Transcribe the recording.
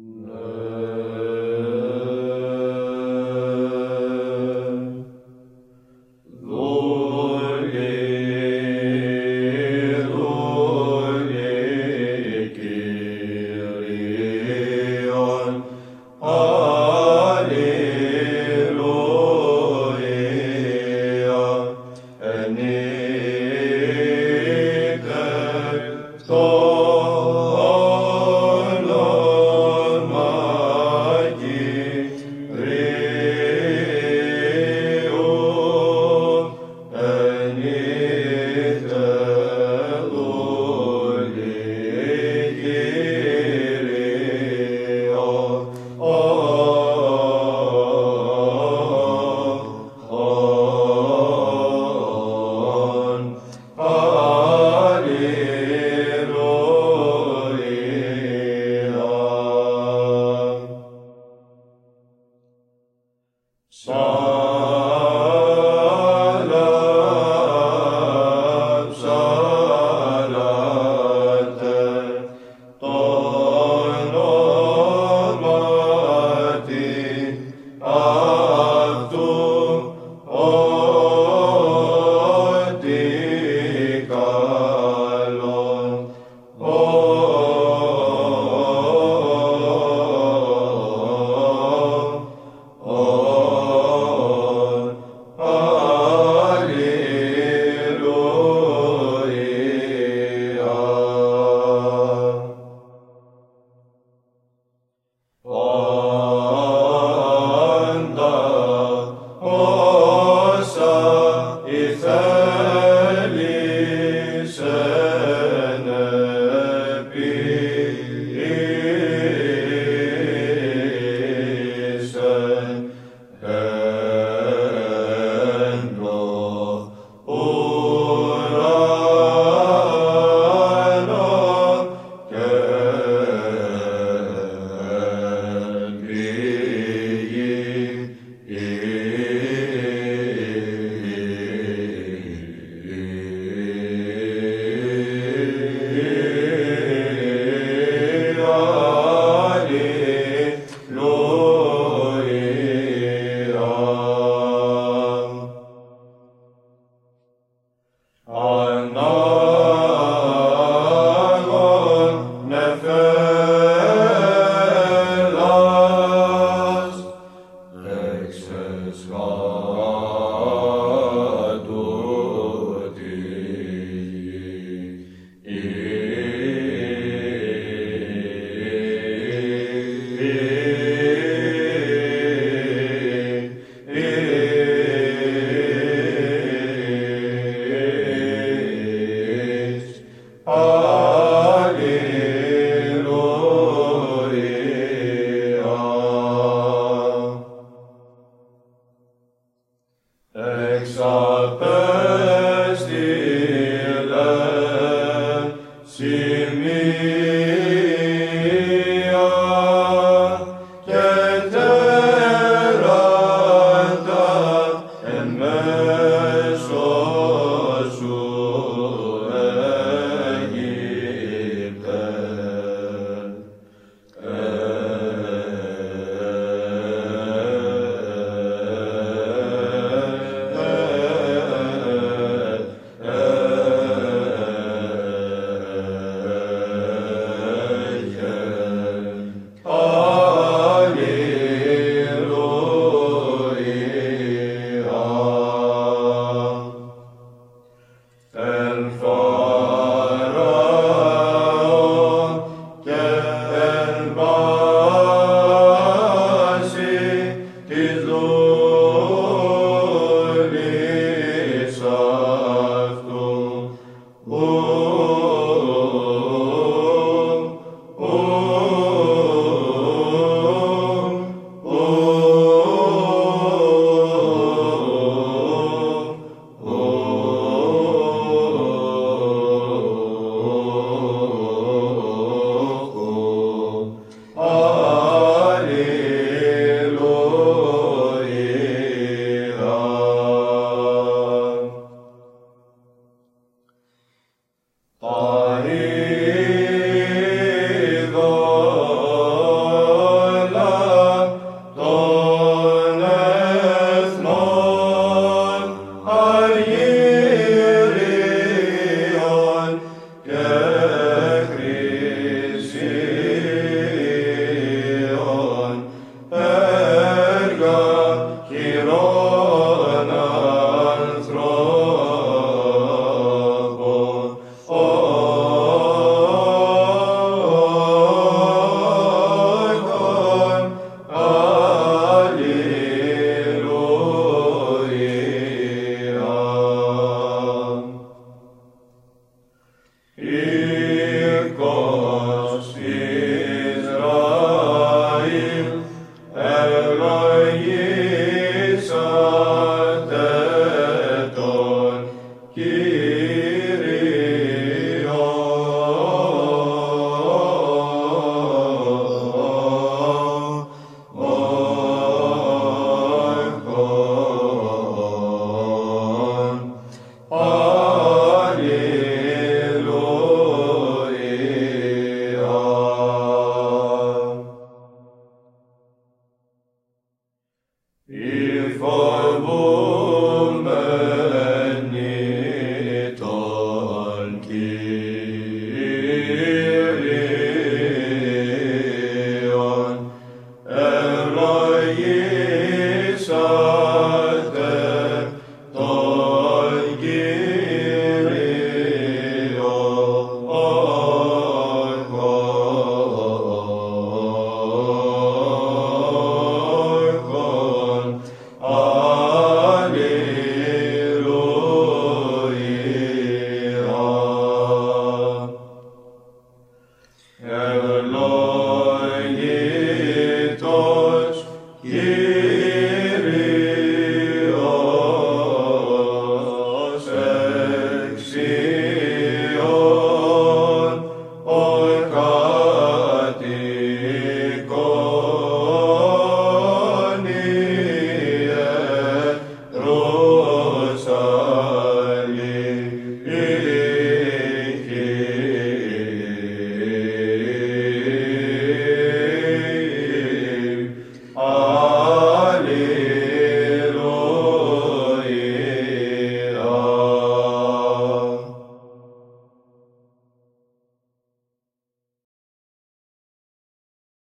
Mm. et forbum bellineto altireu erroi